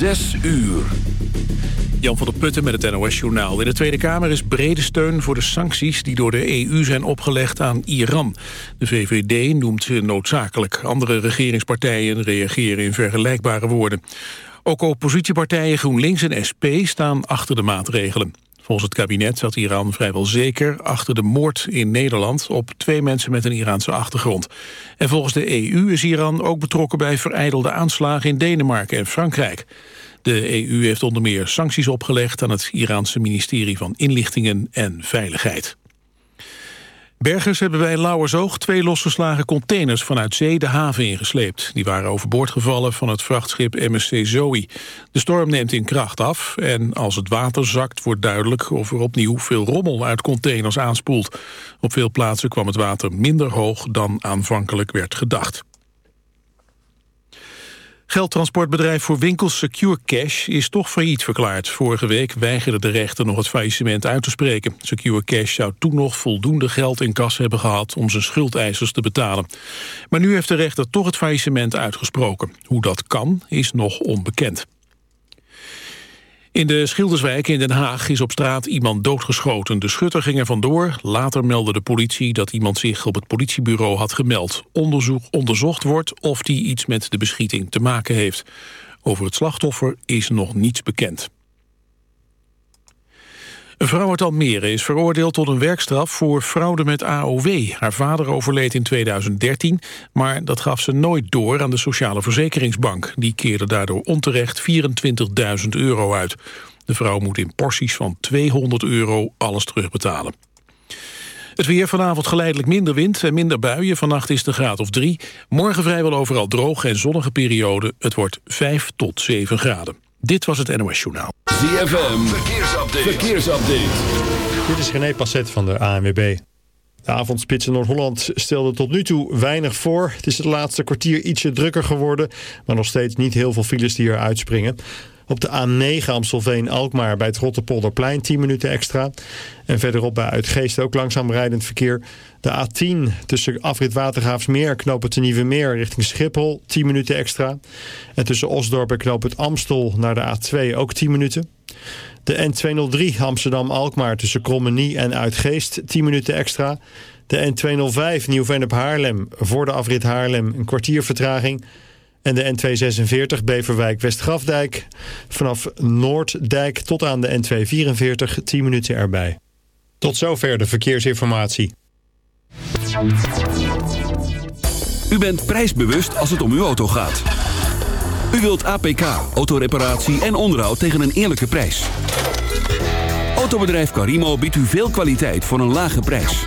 Zes uur. Jan van der Putten met het NOS-journaal. In de Tweede Kamer is brede steun voor de sancties die door de EU zijn opgelegd aan Iran. De VVD noemt ze noodzakelijk. Andere regeringspartijen reageren in vergelijkbare woorden. Ook oppositiepartijen GroenLinks en SP staan achter de maatregelen. Volgens het kabinet zat Iran vrijwel zeker achter de moord in Nederland op twee mensen met een Iraanse achtergrond. En volgens de EU is Iran ook betrokken bij vereidelde aanslagen in Denemarken en Frankrijk. De EU heeft onder meer sancties opgelegd aan het Iraanse ministerie van Inlichtingen en Veiligheid. Bergers hebben bij Lauwersoog twee losgeslagen containers vanuit zee de haven ingesleept. Die waren overboord gevallen van het vrachtschip MSC Zoe. De storm neemt in kracht af en als het water zakt wordt duidelijk of er opnieuw veel rommel uit containers aanspoelt. Op veel plaatsen kwam het water minder hoog dan aanvankelijk werd gedacht. Geldtransportbedrijf voor winkels Secure Cash is toch failliet verklaard. Vorige week weigerde de rechter nog het faillissement uit te spreken. Secure Cash zou toen nog voldoende geld in kas hebben gehad om zijn schuldeisers te betalen. Maar nu heeft de rechter toch het faillissement uitgesproken. Hoe dat kan, is nog onbekend. In de Schilderswijk in Den Haag is op straat iemand doodgeschoten. De schutter ging er vandoor. Later meldde de politie dat iemand zich op het politiebureau had gemeld. Onderzoek onderzocht wordt of die iets met de beschieting te maken heeft. Over het slachtoffer is nog niets bekend. Een vrouw uit Almere is veroordeeld tot een werkstraf voor fraude met AOW. Haar vader overleed in 2013, maar dat gaf ze nooit door aan de Sociale Verzekeringsbank. Die keerde daardoor onterecht 24.000 euro uit. De vrouw moet in porties van 200 euro alles terugbetalen. Het weer vanavond geleidelijk minder wind en minder buien. Vannacht is de graad of 3. Morgen vrijwel overal droog en zonnige periode. Het wordt 5 tot 7 graden. Dit was het NOS Journaal. ZFM, verkeersupdate. verkeersupdate. Dit is René Passet van de ANWB. De avondspits in Noord-Holland stelde tot nu toe weinig voor. Het is het laatste kwartier ietsje drukker geworden... maar nog steeds niet heel veel files die er uitspringen. Op de A9 Amstelveen-Alkmaar bij het Rotterpolderplein 10 minuten extra. En verderop bij Uitgeest ook langzaam rijdend verkeer. De A10 tussen afrit Watergraafsmeer, knoop het Nieuwe Meer richting Schiphol 10 minuten extra. En tussen Osdorp en knoop het Amstel naar de A2 ook 10 minuten. De N203 Amsterdam-Alkmaar tussen Krommenie en Uitgeest 10 minuten extra. De N205 Nieuw-Vennep Haarlem voor de afrit Haarlem een kwartier vertraging. En de N246 Beverwijk-Westgrafdijk. Vanaf Noorddijk tot aan de N244 10 minuten erbij. Tot zover de verkeersinformatie. U bent prijsbewust als het om uw auto gaat. U wilt APK, autoreparatie en onderhoud tegen een eerlijke prijs. Autobedrijf Carimo biedt u veel kwaliteit voor een lage prijs.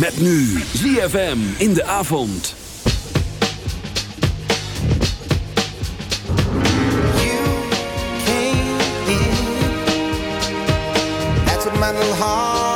Met nu ZFM in de avond. Heart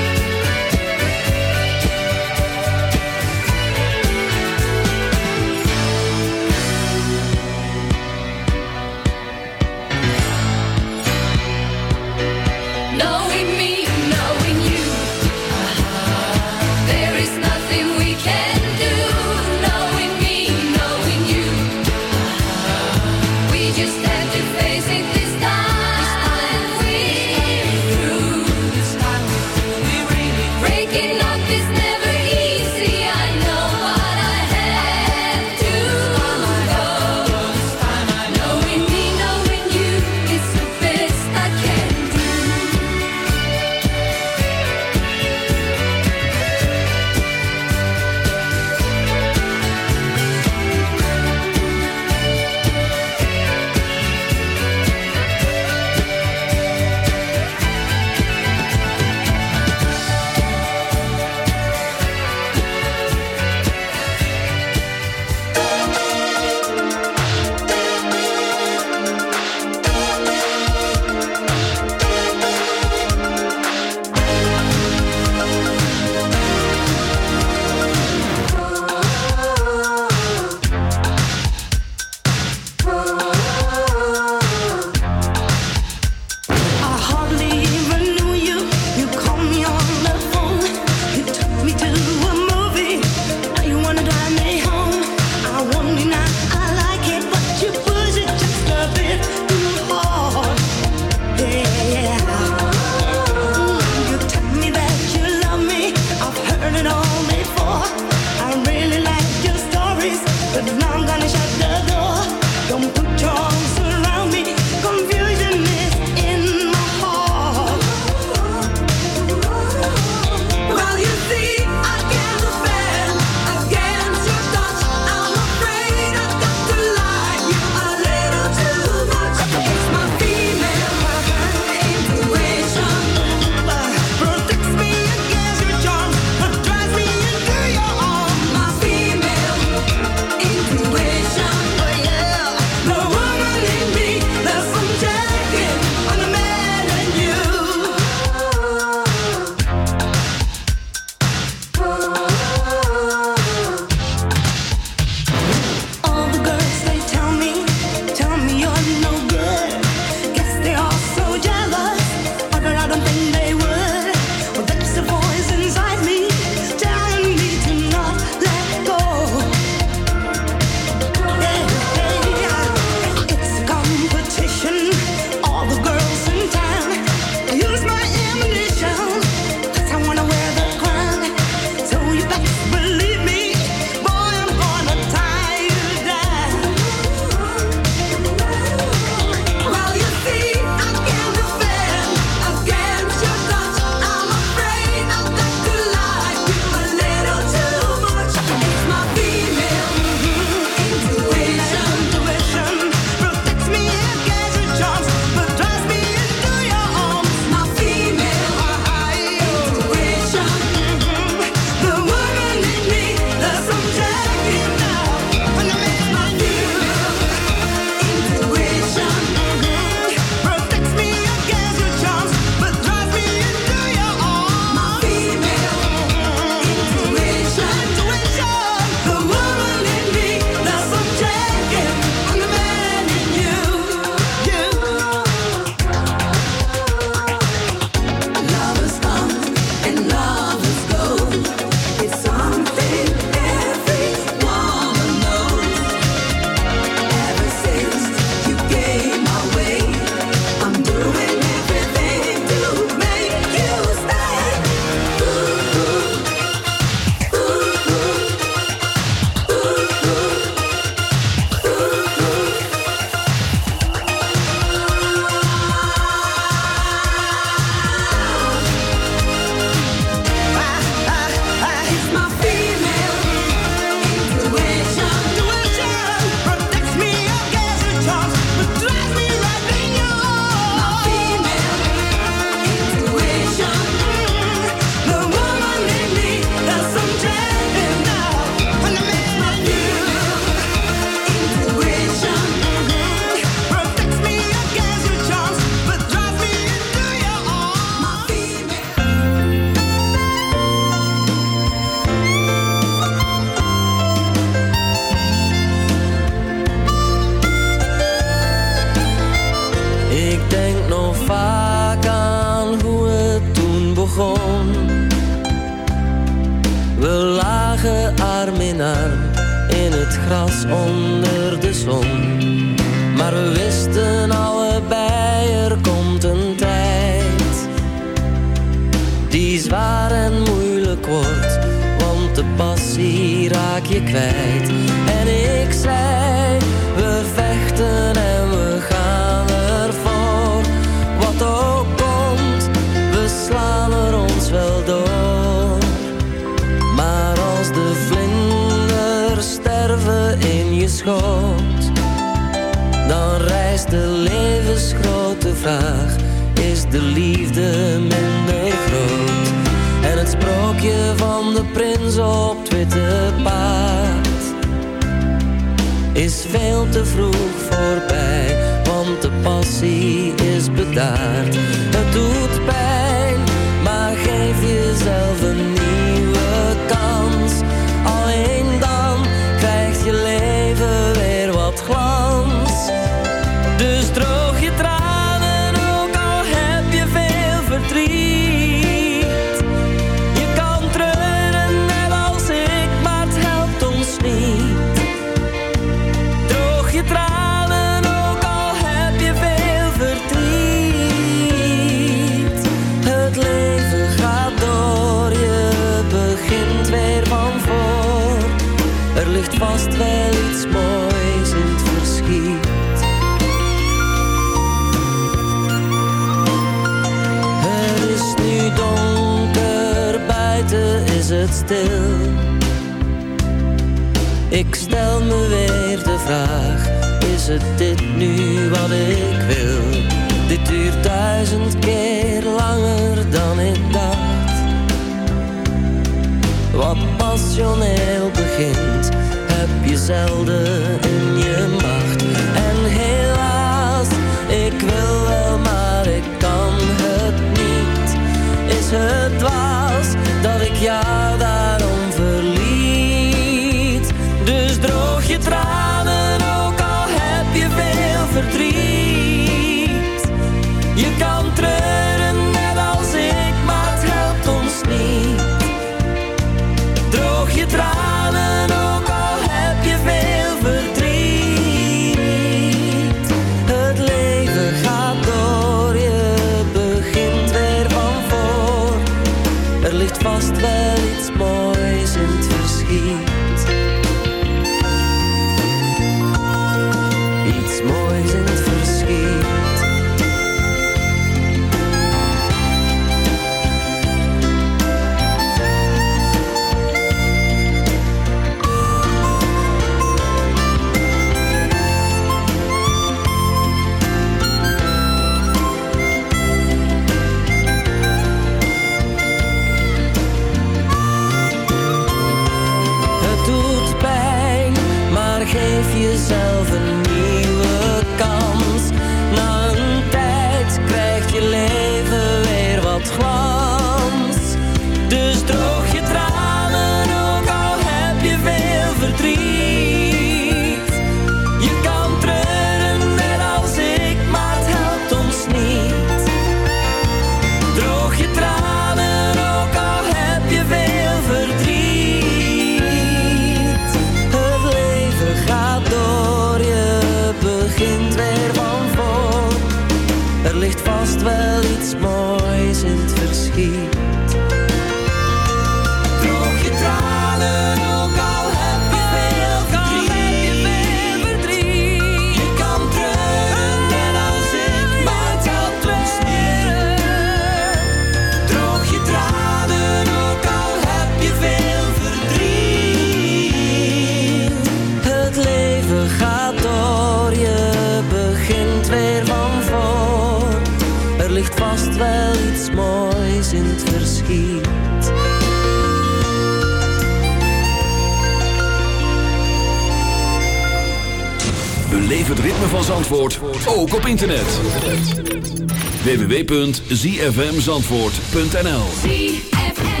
www.zfmzandvoort.nl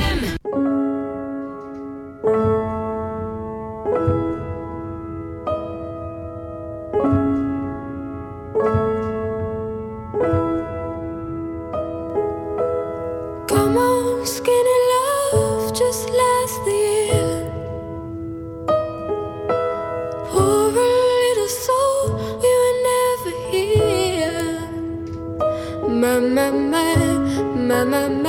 Come on, skinny love, just last the remember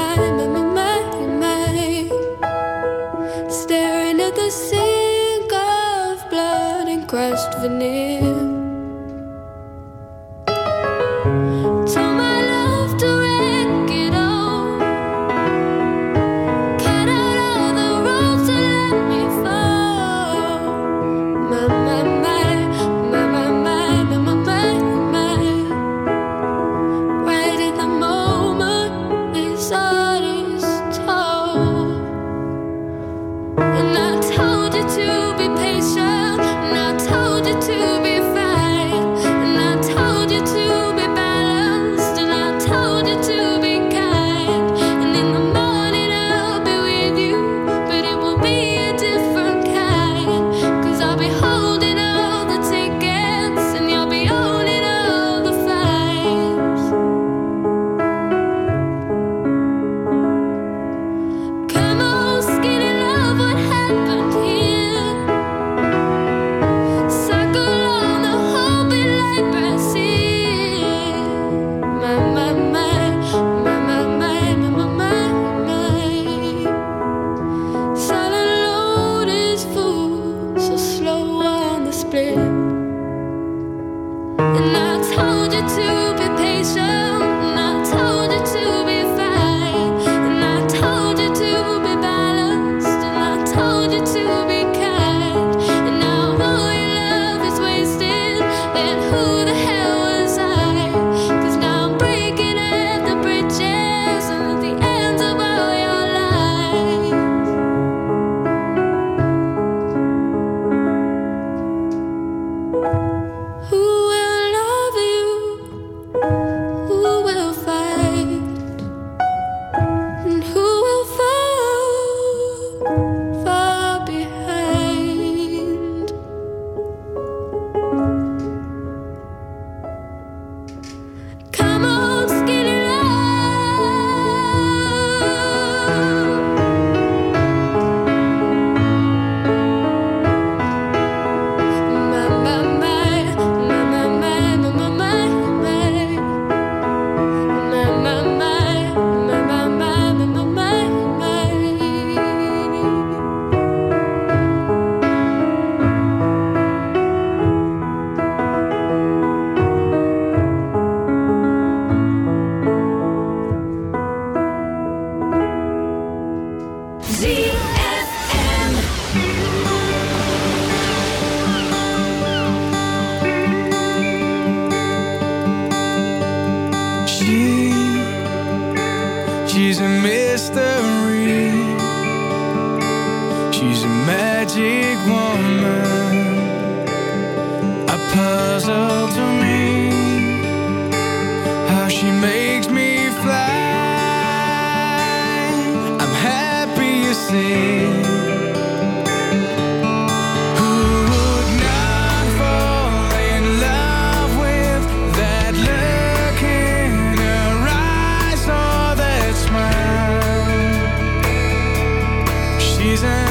reason.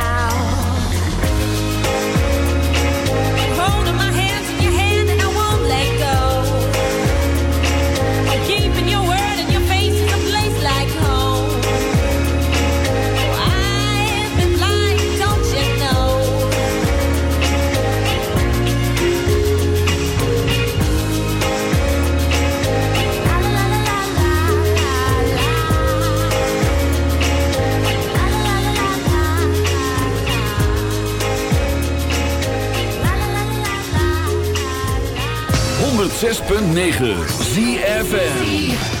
6.9 ZFN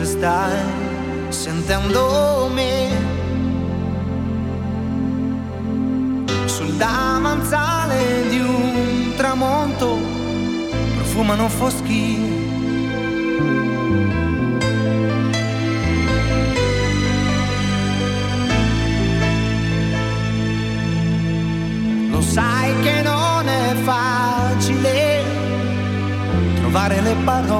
forse stai sentendo me. Sul davanzale di un tramonto profumano foschie. Lo sai che non è facile trovare le parole,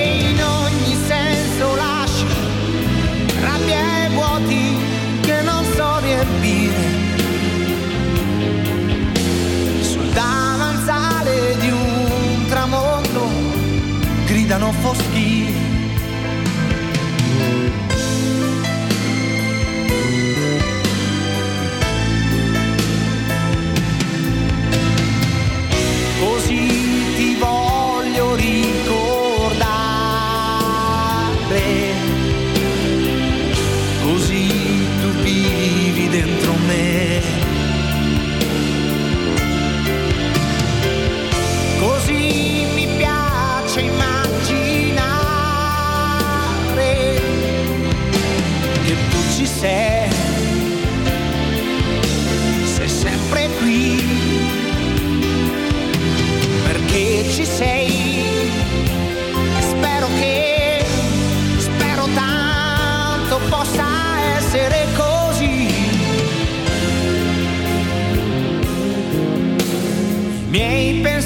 gridano foschie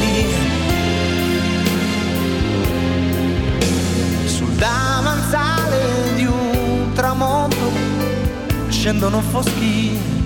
Mie. Sul davanzale di un tramonto scendono foschie.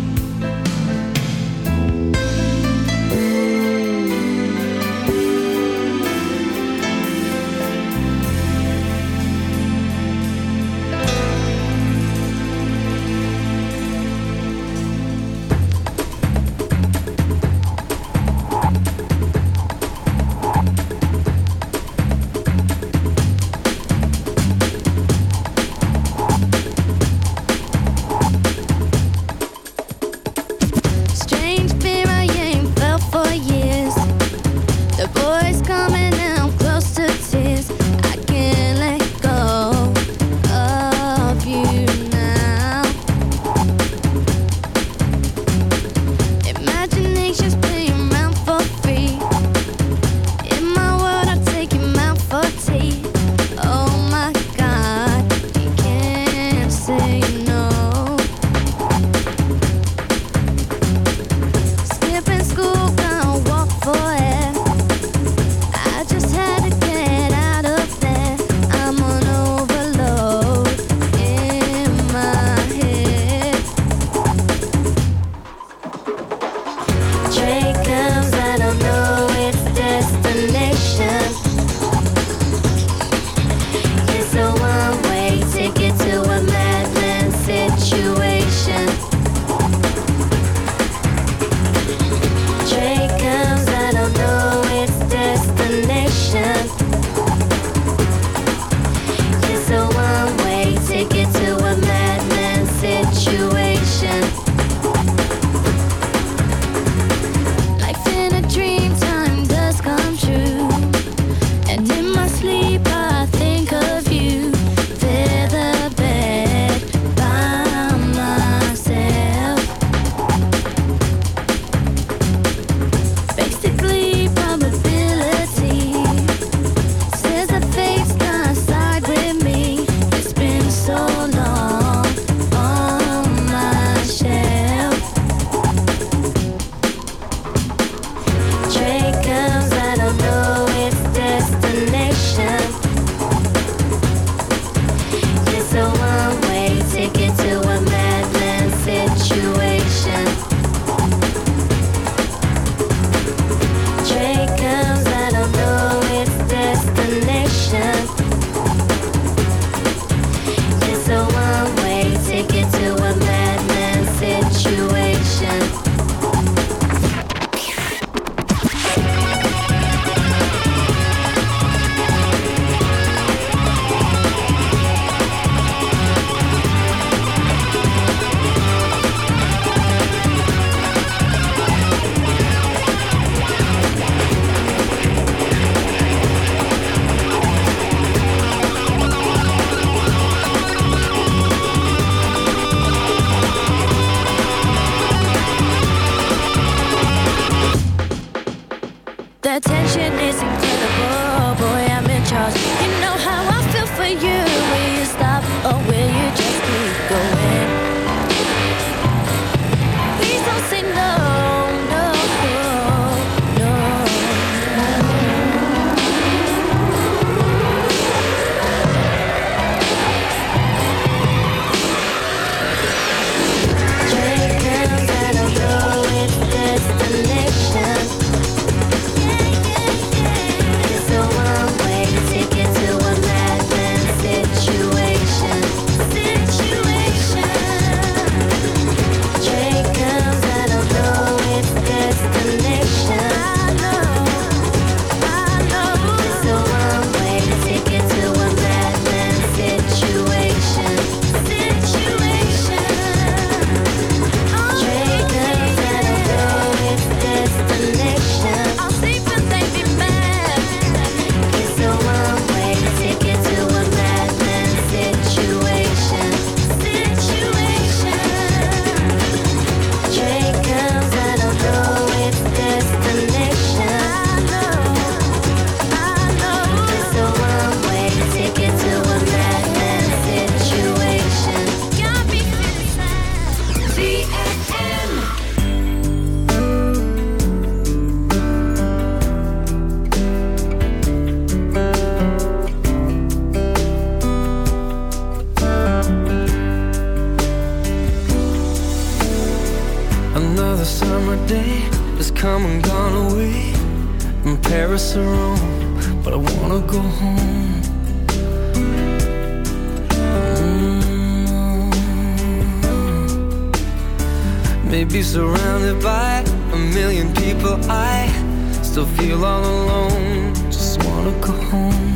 Or Rome, but I wanna go home. Mm. Maybe surrounded by a million people, I still feel all alone. Just wanna go home.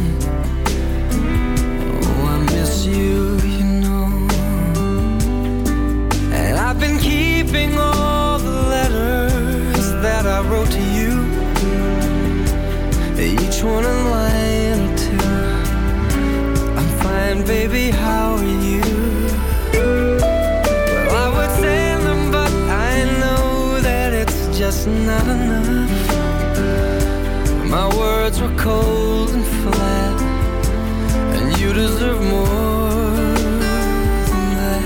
One line or two. I'm fine, baby, how are you? Well, I would send them, but I know that it's just not enough. My words were cold and flat, and you deserve more than that.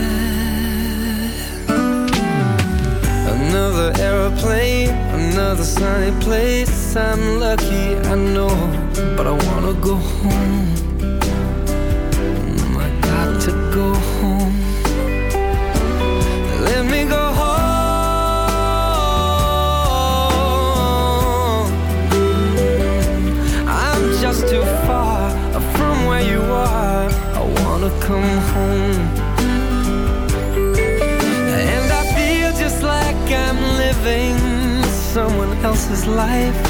Another aeroplane, another sunny place. I'm lucky, I know, but I wanna go home. Mm, I got to go home. Let me go home. I'm just too far from where you are. I wanna come home. And I feel just like I'm living someone else's life.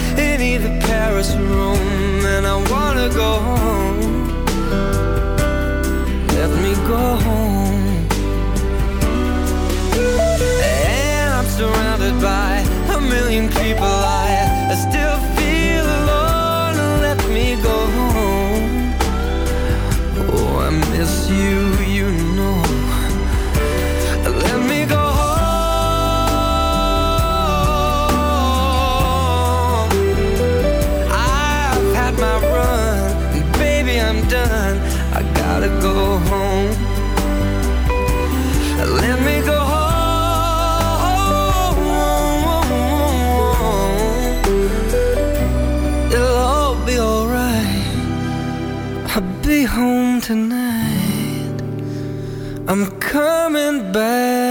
or Rome, and I wanna go home. Let me go home. And I'm surrounded by a million people. Tonight. I'm coming back